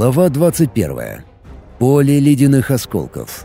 Глава 21. Поле ледяных осколков.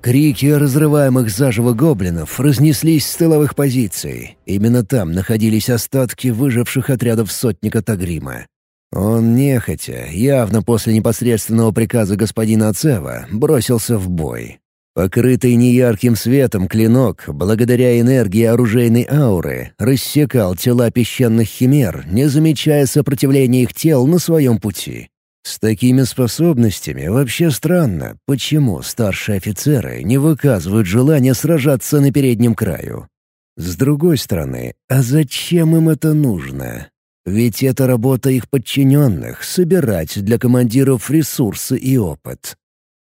Крики разрываемых заживо гоблинов разнеслись с тыловых позиций. Именно там находились остатки выживших отрядов сотника Тагрима. Он нехотя, явно после непосредственного приказа господина Ацева, бросился в бой. Покрытый неярким светом клинок, благодаря энергии оружейной ауры, рассекал тела песчаных химер, не замечая сопротивления их тел на своем пути. С такими способностями вообще странно, почему старшие офицеры не выказывают желания сражаться на переднем краю. С другой стороны, а зачем им это нужно? Ведь это работа их подчиненных — собирать для командиров ресурсы и опыт.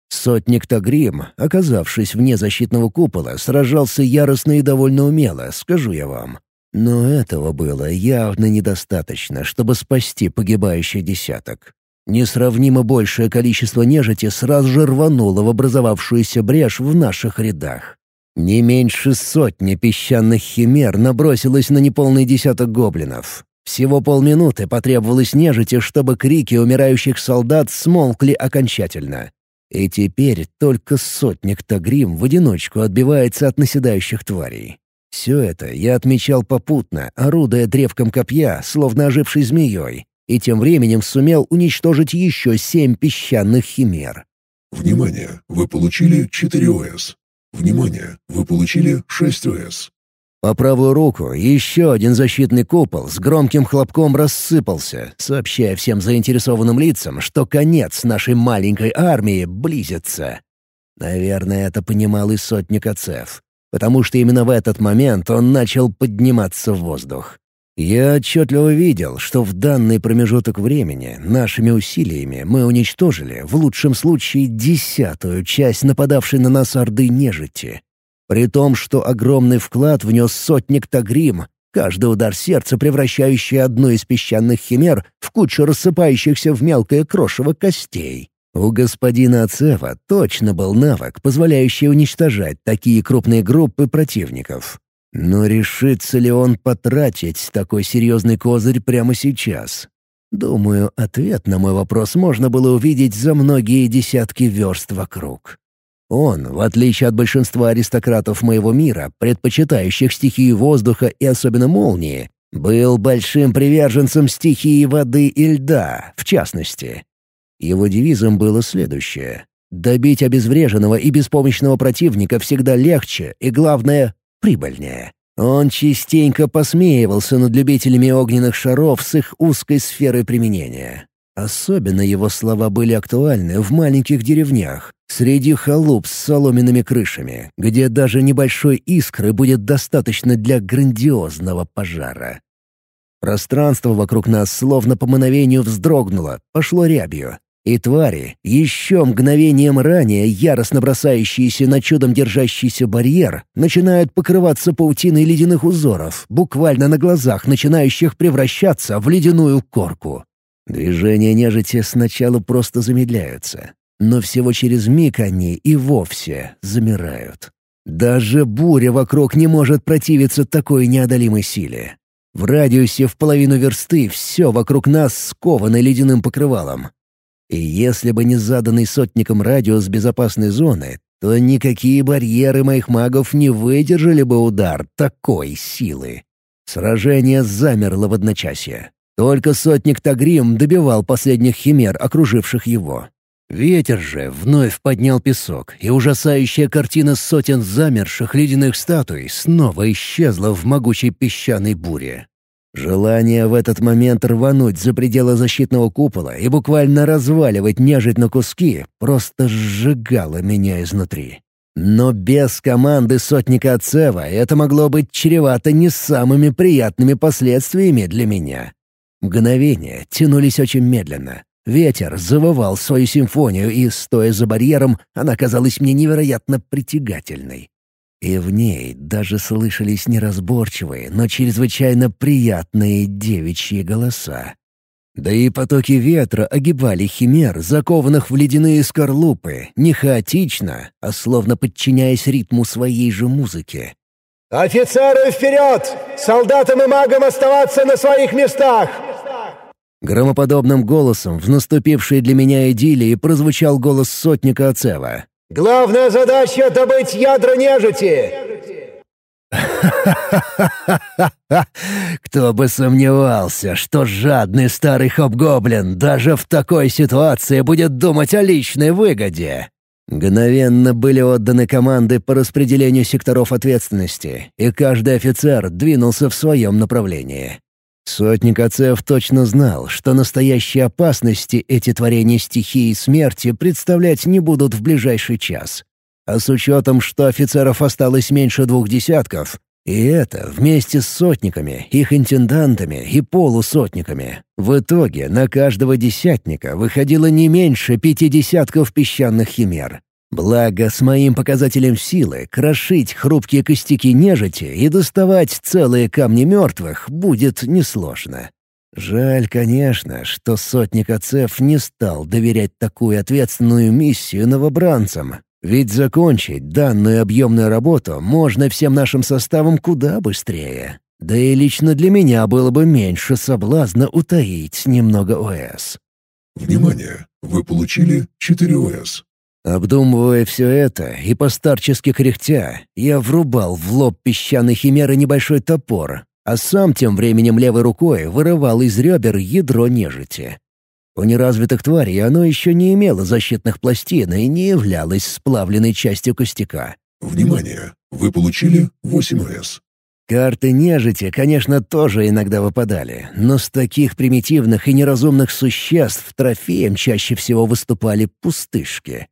Сотник Тагрим, оказавшись вне защитного купола, сражался яростно и довольно умело, скажу я вам. Но этого было явно недостаточно, чтобы спасти погибающий десяток. Несравнимо большее количество нежити сразу же рвануло в образовавшуюся брешь в наших рядах. Не меньше сотни песчаных химер набросилось на неполный десяток гоблинов. Всего полминуты потребовалось нежити, чтобы крики умирающих солдат смолкли окончательно. И теперь только сотник Тагрим в одиночку отбивается от наседающих тварей. Все это я отмечал попутно, орудуя древком копья, словно ожившей змеей, и тем временем сумел уничтожить еще семь песчаных химер. Внимание! Вы получили 4 ОС. Внимание! Вы получили 6 ОС. По правую руку еще один защитный купол с громким хлопком рассыпался, сообщая всем заинтересованным лицам, что конец нашей маленькой армии близится. Наверное, это понимал и сотник Ацеф, потому что именно в этот момент он начал подниматься в воздух. Я отчетливо видел, что в данный промежуток времени нашими усилиями мы уничтожили, в лучшем случае, десятую часть нападавшей на нас орды нежити. При том, что огромный вклад внес сотник Тагрим, каждый удар сердца, превращающий одну из песчаных химер в кучу рассыпающихся в мелкое крошево костей. У господина Ацева точно был навык, позволяющий уничтожать такие крупные группы противников. Но решится ли он потратить такой серьезный козырь прямо сейчас? Думаю, ответ на мой вопрос можно было увидеть за многие десятки верст вокруг. Он, в отличие от большинства аристократов моего мира, предпочитающих стихию воздуха и особенно молнии, был большим приверженцем стихии воды и льда, в частности. Его девизом было следующее. «Добить обезвреженного и беспомощного противника всегда легче и, главное, прибыльнее». Он частенько посмеивался над любителями огненных шаров с их узкой сферой применения. Особенно его слова были актуальны в маленьких деревнях, среди халуп с соломенными крышами, где даже небольшой искры будет достаточно для грандиозного пожара. Пространство вокруг нас словно по мановению вздрогнуло, пошло рябью. И твари, еще мгновением ранее яростно бросающиеся на чудом держащийся барьер, начинают покрываться паутиной ледяных узоров, буквально на глазах начинающих превращаться в ледяную корку. Движения нежити сначала просто замедляются, но всего через миг они и вовсе замирают. Даже буря вокруг не может противиться такой неодолимой силе. В радиусе в половину версты все вокруг нас сковано ледяным покрывалом. И если бы не заданный сотником радиус безопасной зоны, то никакие барьеры моих магов не выдержали бы удар такой силы. Сражение замерло в одночасье. Только сотник Тагрим добивал последних химер, окруживших его. Ветер же вновь поднял песок, и ужасающая картина сотен замерших ледяных статуй снова исчезла в могучей песчаной буре. Желание в этот момент рвануть за пределы защитного купола и буквально разваливать нежить на куски просто сжигало меня изнутри. Но без команды сотника Ацева это могло быть чревато не самыми приятными последствиями для меня. Мгновения тянулись очень медленно. Ветер завывал свою симфонию, и, стоя за барьером, она казалась мне невероятно притягательной. И в ней даже слышались неразборчивые, но чрезвычайно приятные девичьи голоса. Да и потоки ветра огибали химер, закованных в ледяные скорлупы, не хаотично, а словно подчиняясь ритму своей же музыки. «Офицеры вперед! Солдатам и магам оставаться на своих местах!» Громоподобным голосом в наступившей для меня идиллии прозвучал голос сотника Ацева. «Главная задача — добыть ядра нежити!» Кто бы сомневался, что жадный старый хоб-гоблин даже в такой ситуации будет думать о личной выгоде. Мгновенно были отданы команды по распределению секторов ответственности, и каждый офицер двинулся в своем направлении. Сотник Ацев точно знал, что настоящие опасности эти творения стихии смерти представлять не будут в ближайший час. А с учетом, что офицеров осталось меньше двух десятков, и это вместе с сотниками, их интендантами и полусотниками. В итоге на каждого десятника выходило не меньше пяти десятков песчаных химер. Благо, с моим показателем силы крошить хрупкие костяки нежити и доставать целые камни мертвых будет несложно. Жаль, конечно, что сотник Ацеф не стал доверять такую ответственную миссию новобранцам, ведь закончить данную объемную работу можно всем нашим составом куда быстрее. Да и лично для меня было бы меньше соблазна утаить немного ОС. Внимание! Вы получили 4 ОС. Обдумывая все это и постарчески кряхтя, я врубал в лоб песчаной химеры небольшой топор, а сам тем временем левой рукой вырывал из ребер ядро нежити. У неразвитых тварей оно еще не имело защитных пластин и не являлось сплавленной частью костяка. Внимание! Вы получили 8 С. Карты нежити, конечно, тоже иногда выпадали, но с таких примитивных и неразумных существ трофеем чаще всего выступали пустышки.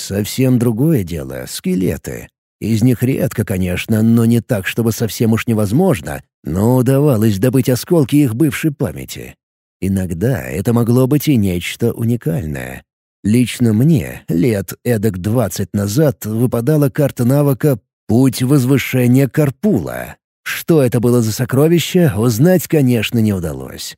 Совсем другое дело — скелеты. Из них редко, конечно, но не так, чтобы совсем уж невозможно, но удавалось добыть осколки их бывшей памяти. Иногда это могло быть и нечто уникальное. Лично мне лет эдак двадцать назад выпадала карта навыка «Путь возвышения Карпула». Что это было за сокровище, узнать, конечно, не удалось.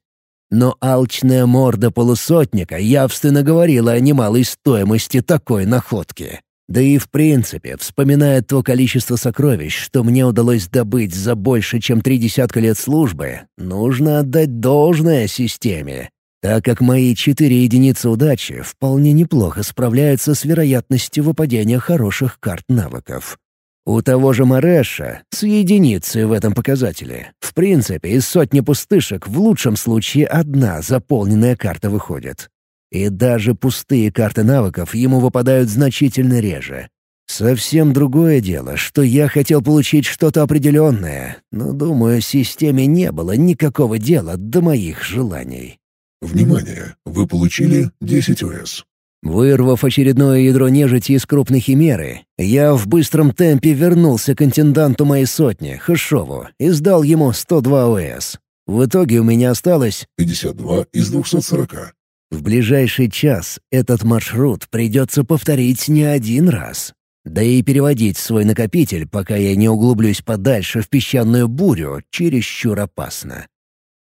Но алчная морда полусотника явственно говорила о немалой стоимости такой находки. Да и в принципе, вспоминая то количество сокровищ, что мне удалось добыть за больше, чем три десятка лет службы, нужно отдать должное системе, так как мои четыре единицы удачи вполне неплохо справляются с вероятностью выпадения хороших карт навыков. У того же Мареша с единицей в этом показателе. В принципе, из сотни пустышек в лучшем случае одна заполненная карта выходит. И даже пустые карты навыков ему выпадают значительно реже. Совсем другое дело, что я хотел получить что-то определенное, но, думаю, системе не было никакого дела до моих желаний. Внимание! Вы получили 10 ОС. Вырвав очередное ядро нежити из крупной химеры, я в быстром темпе вернулся к интенданту моей сотни, Хэшову, и сдал ему 102 ОС. В итоге у меня осталось... 52 из 240. В ближайший час этот маршрут придется повторить не один раз. Да и переводить свой накопитель, пока я не углублюсь подальше в песчаную бурю, чересчур опасно.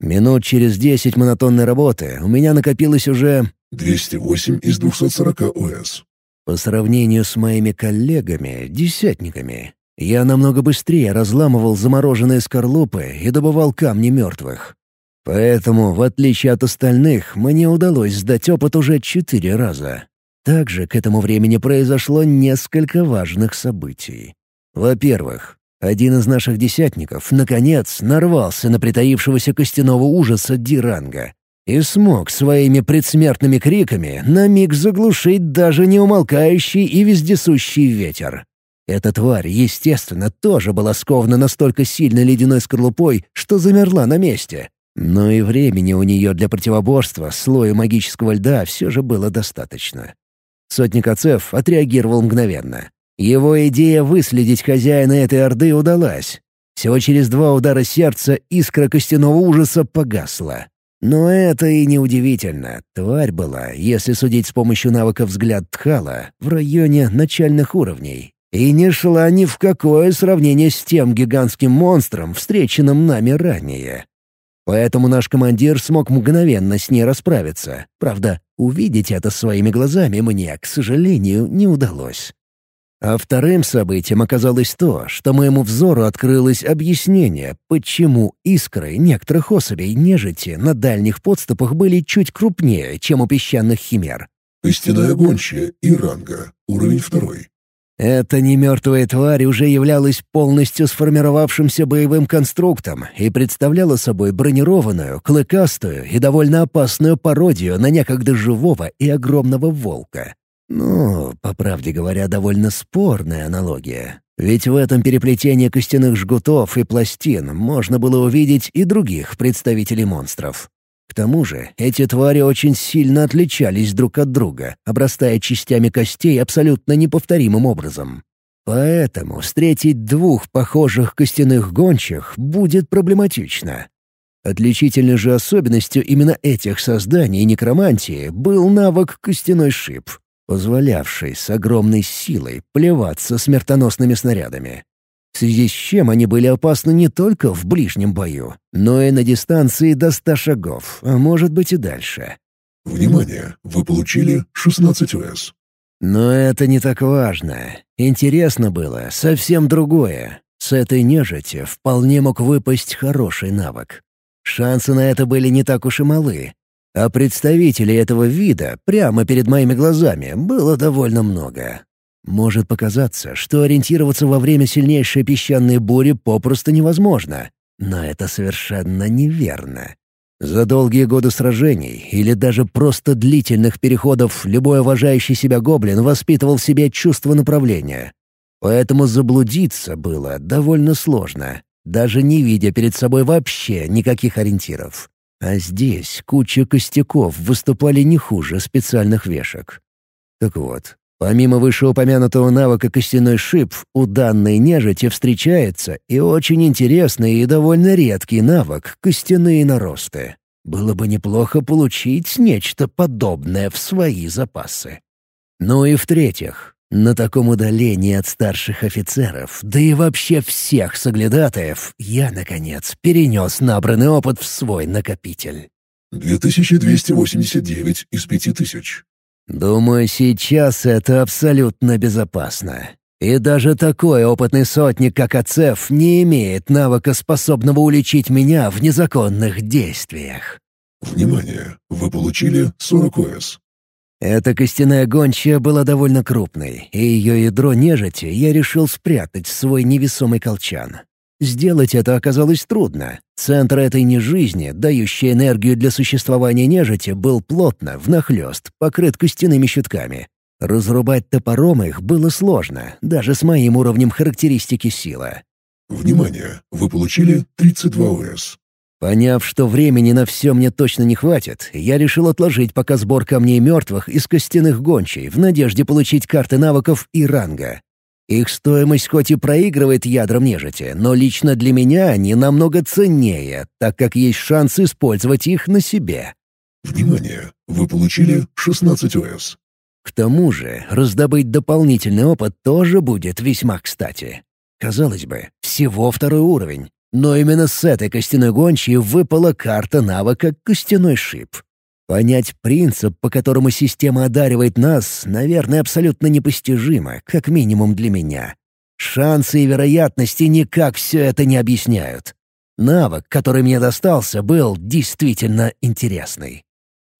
Минут через десять монотонной работы у меня накопилось уже... 208 из 240 ОС. По сравнению с моими коллегами, десятниками, я намного быстрее разламывал замороженные скорлупы и добывал камни мертвых. Поэтому, в отличие от остальных, мне удалось сдать опыт уже четыре раза. Также к этому времени произошло несколько важных событий. Во-первых, один из наших десятников, наконец, нарвался на притаившегося костяного ужаса Диранга и смог своими предсмертными криками на миг заглушить даже неумолкающий и вездесущий ветер. Эта тварь, естественно, тоже была скована настолько сильной ледяной скорлупой, что замерла на месте, но и времени у нее для противоборства слоя магического льда все же было достаточно. Сотник Ацеф отреагировал мгновенно. Его идея выследить хозяина этой орды удалась. Всего через два удара сердца искра костяного ужаса погасла. Но это и не удивительно. Тварь была, если судить с помощью навыка «Взгляд Тхала», в районе начальных уровней. И не шла ни в какое сравнение с тем гигантским монстром, встреченным нами ранее. Поэтому наш командир смог мгновенно с ней расправиться. Правда, увидеть это своими глазами мне, к сожалению, не удалось. А вторым событием оказалось то, что моему взору открылось объяснение, почему искры некоторых особей нежити на дальних подступах были чуть крупнее, чем у песчаных химер. Костяная гончая и ранга. Уровень второй. Эта немертвая тварь уже являлась полностью сформировавшимся боевым конструктом и представляла собой бронированную, клыкастую и довольно опасную пародию на некогда живого и огромного волка. Ну, по правде говоря, довольно спорная аналогия. Ведь в этом переплетении костяных жгутов и пластин можно было увидеть и других представителей монстров. К тому же эти твари очень сильно отличались друг от друга, обрастая частями костей абсолютно неповторимым образом. Поэтому встретить двух похожих костяных гончих будет проблематично. Отличительной же особенностью именно этих созданий некромантии был навык «Костяной шип», позволявший с огромной силой плеваться смертоносными снарядами. В связи с чем они были опасны не только в ближнем бою, но и на дистанции до ста шагов, а может быть и дальше. Внимание! Вы получили 16 ОС. Но это не так важно. Интересно было совсем другое. С этой нежити вполне мог выпасть хороший навык. Шансы на это были не так уж и малы, а представителей этого вида прямо перед моими глазами было довольно много. Может показаться, что ориентироваться во время сильнейшей песчаной бури попросту невозможно, но это совершенно неверно. За долгие годы сражений или даже просто длительных переходов любой уважающий себя гоблин воспитывал в себе чувство направления. Поэтому заблудиться было довольно сложно, даже не видя перед собой вообще никаких ориентиров. А здесь куча костяков выступали не хуже специальных вешек. Так вот, помимо вышеупомянутого навыка «Костяной шип», у данной нежити встречается и очень интересный и довольно редкий навык «Костяные наросты». Было бы неплохо получить нечто подобное в свои запасы. Ну и в-третьих, на таком удалении от старших офицеров, да и вообще всех соглядатаев, я, наконец, перенес набранный опыт в свой накопитель. 2289 из 5000. Думаю, сейчас это абсолютно безопасно. И даже такой опытный сотник, как Ацеф, не имеет навыка, способного уличить меня в незаконных действиях. Внимание! Вы получили 40 ОС. Эта костяная гончая была довольно крупной, и ее ядро нежити я решил спрятать в свой невесомый колчан. Сделать это оказалось трудно. Центр этой нежизни, дающий энергию для существования нежити, был плотно, внахлёст, покрыт костяными щитками. Разрубать топором их было сложно, даже с моим уровнем характеристики сила. Внимание! Вы получили 32 ОС. Поняв, что времени на все мне точно не хватит, я решил отложить пока сбор камней мертвых из костяных гончей в надежде получить карты навыков и ранга. Их стоимость хоть и проигрывает ядрам нежити, но лично для меня они намного ценнее, так как есть шанс использовать их на себе. Внимание! Вы получили 16 ОС. К тому же, раздобыть дополнительный опыт тоже будет весьма кстати. Казалось бы, всего второй уровень, но именно с этой костяной гончей выпала карта навыка «Костяной шип». Понять принцип, по которому система одаривает нас, наверное, абсолютно непостижимо, как минимум для меня. Шансы и вероятности никак все это не объясняют. Навык, который мне достался, был действительно интересный.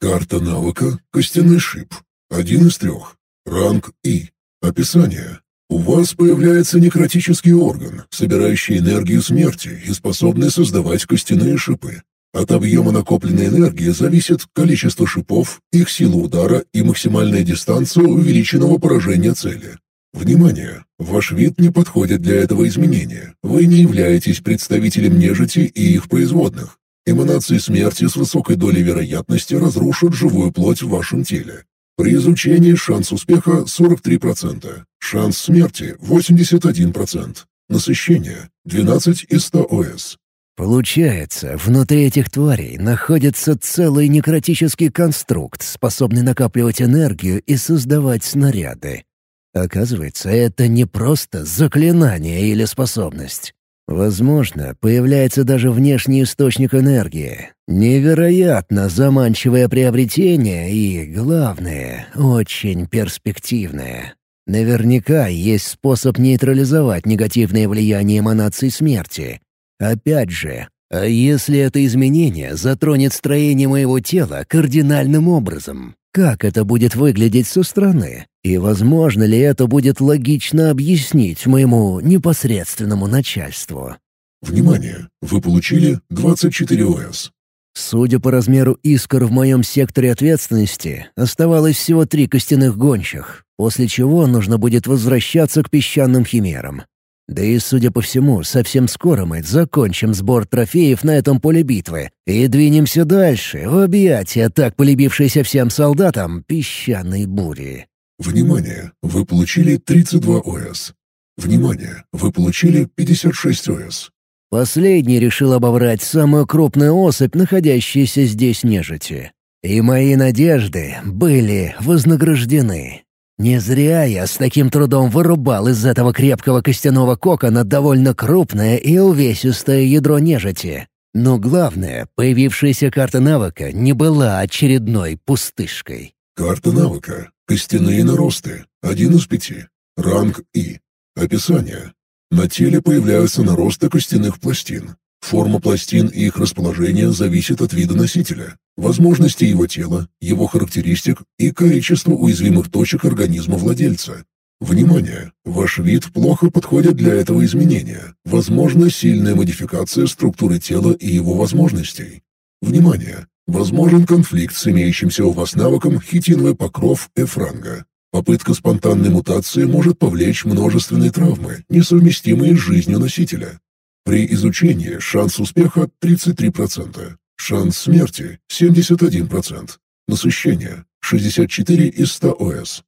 Карта навыка «Костяной шип». Один из трех. Ранг И. Описание. У вас появляется некротический орган, собирающий энергию смерти и способный создавать костяные шипы. От объема накопленной энергии зависит количество шипов, их сила удара и максимальная дистанция увеличенного поражения цели. Внимание! Ваш вид не подходит для этого изменения. Вы не являетесь представителем нежити и их производных. Эманации смерти с высокой долей вероятности разрушат живую плоть в вашем теле. При изучении шанс успеха 43%, шанс смерти 81%, насыщение 12 из 100 ОС. Получается, внутри этих тварей находится целый некротический конструкт, способный накапливать энергию и создавать снаряды. Оказывается, это не просто заклинание или способность. Возможно, появляется даже внешний источник энергии. Невероятно заманчивое приобретение и, главное, очень перспективное. Наверняка есть способ нейтрализовать негативное влияние эманаций смерти. Опять же, а если это изменение затронет строение моего тела кардинальным образом? Как это будет выглядеть со стороны? И возможно ли это будет логично объяснить моему непосредственному начальству? Внимание! Вы получили 24 ОС. Судя по размеру искр в моем секторе ответственности, оставалось всего три костяных гончих, после чего нужно будет возвращаться к песчаным химерам. Да и, судя по всему, совсем скоро мы закончим сбор трофеев на этом поле битвы и двинемся дальше, в объятия так полюбившейся всем солдатам песчаной бури. Внимание! Вы получили 32 ОС. Внимание! Вы получили 56 ОС. Последний решил обобрать самую крупную особь, находящуюся здесь нежити. И мои надежды были вознаграждены. Не зря я с таким трудом вырубал из этого крепкого костяного кокона довольно крупное и увесистое ядро нежити. Но главное, появившаяся карта навыка не была очередной пустышкой. Карта навыка. Костяные наросты. Один из пяти. Ранг И. Описание. На теле появляются наросты костяных пластин. Форма пластин и их расположение зависит от вида носителя, возможностей его тела, его характеристик и количества уязвимых точек организма владельца. Внимание! Ваш вид плохо подходит для этого изменения. Возможна сильная модификация структуры тела и его возможностей. Внимание! Возможен конфликт с имеющимся у вас навыком хитиновый покров F-ранга. Попытка спонтанной мутации может повлечь множественные травмы, несовместимые с жизнью носителя. При изучении шанс успеха 33%, шанс смерти 71%, насыщение 64 из 100 ОС.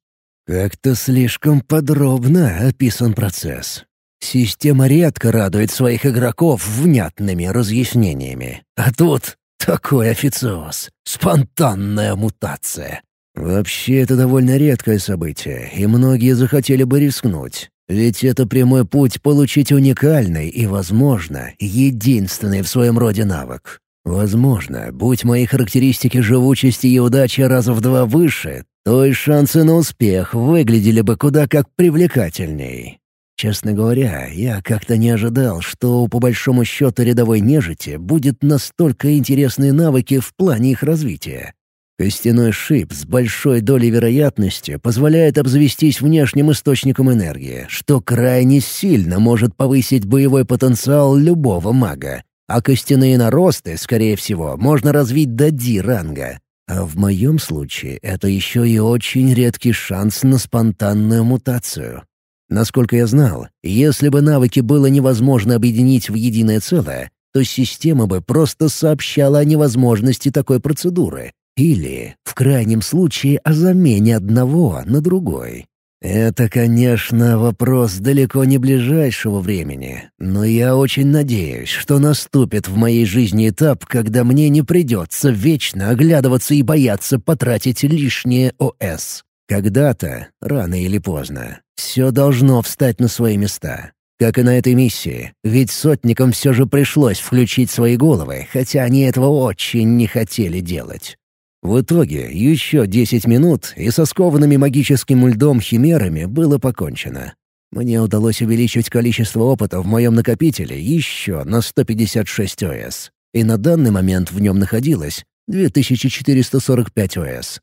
Как-то слишком подробно описан процесс. Система редко радует своих игроков внятными разъяснениями. А тут такой официоз, спонтанная мутация. Вообще, это довольно редкое событие, и многие захотели бы рискнуть. Ведь это прямой путь получить уникальный и, возможно, единственный в своем роде навык. Возможно, будь мои характеристики живучести и удачи раза в два выше, то и шансы на успех выглядели бы куда как привлекательней. Честно говоря, я как-то не ожидал, что по большому счету рядовой нежити будет настолько интересные навыки в плане их развития. Костяной шип с большой долей вероятности позволяет обзавестись внешним источником энергии, что крайне сильно может повысить боевой потенциал любого мага. А костяные наросты, скорее всего, можно развить до Ди-ранга. А в моем случае это еще и очень редкий шанс на спонтанную мутацию. Насколько я знал, если бы навыки было невозможно объединить в единое целое, то система бы просто сообщала о невозможности такой процедуры, или, в крайнем случае, о замене одного на другой. Это, конечно, вопрос далеко не ближайшего времени, но я очень надеюсь, что наступит в моей жизни этап, когда мне не придется вечно оглядываться и бояться потратить лишнее ОС. Когда-то, рано или поздно, все должно встать на свои места. Как и на этой миссии, ведь сотникам все же пришлось включить свои головы, хотя они этого очень не хотели делать. В итоге еще десять минут, и со скованными магическим льдом химерами было покончено. Мне удалось увеличить количество опыта в моем накопителе еще на 156 ОС, и на данный момент в нем находилось 2445 ОС.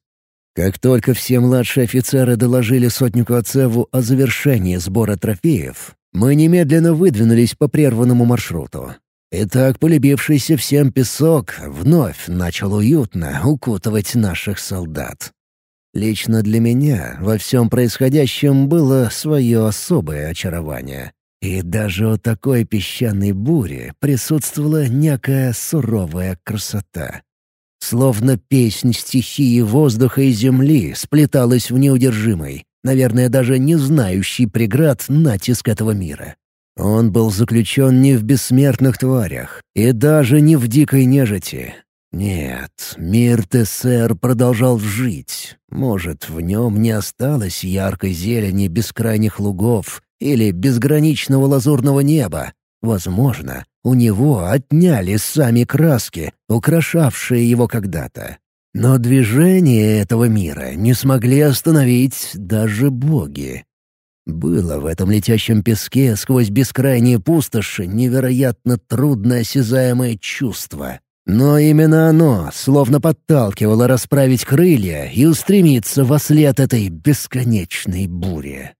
Как только все младшие офицеры доложили сотнику Ацеву о завершении сбора трофеев, мы немедленно выдвинулись по прерванному маршруту. Итак, полюбившийся всем песок вновь начал уютно укутывать наших солдат. Лично для меня во всем происходящем было свое особое очарование. И даже у такой песчаной бури присутствовала некая суровая красота. Словно песнь стихии воздуха и земли сплеталась в неудержимый, наверное, даже не знающий преград натиск этого мира. Он был заключен не в бессмертных тварях и даже не в дикой нежити. Нет, мир ТСР продолжал жить. Может, в нем не осталось яркой зелени бескрайних лугов или безграничного лазурного неба. Возможно, у него отняли сами краски, украшавшие его когда-то. Но движение этого мира не смогли остановить даже боги. Было в этом летящем песке сквозь бескрайние пустоши невероятно трудно осязаемое чувство. Но именно оно словно подталкивало расправить крылья и устремиться во след этой бесконечной бури.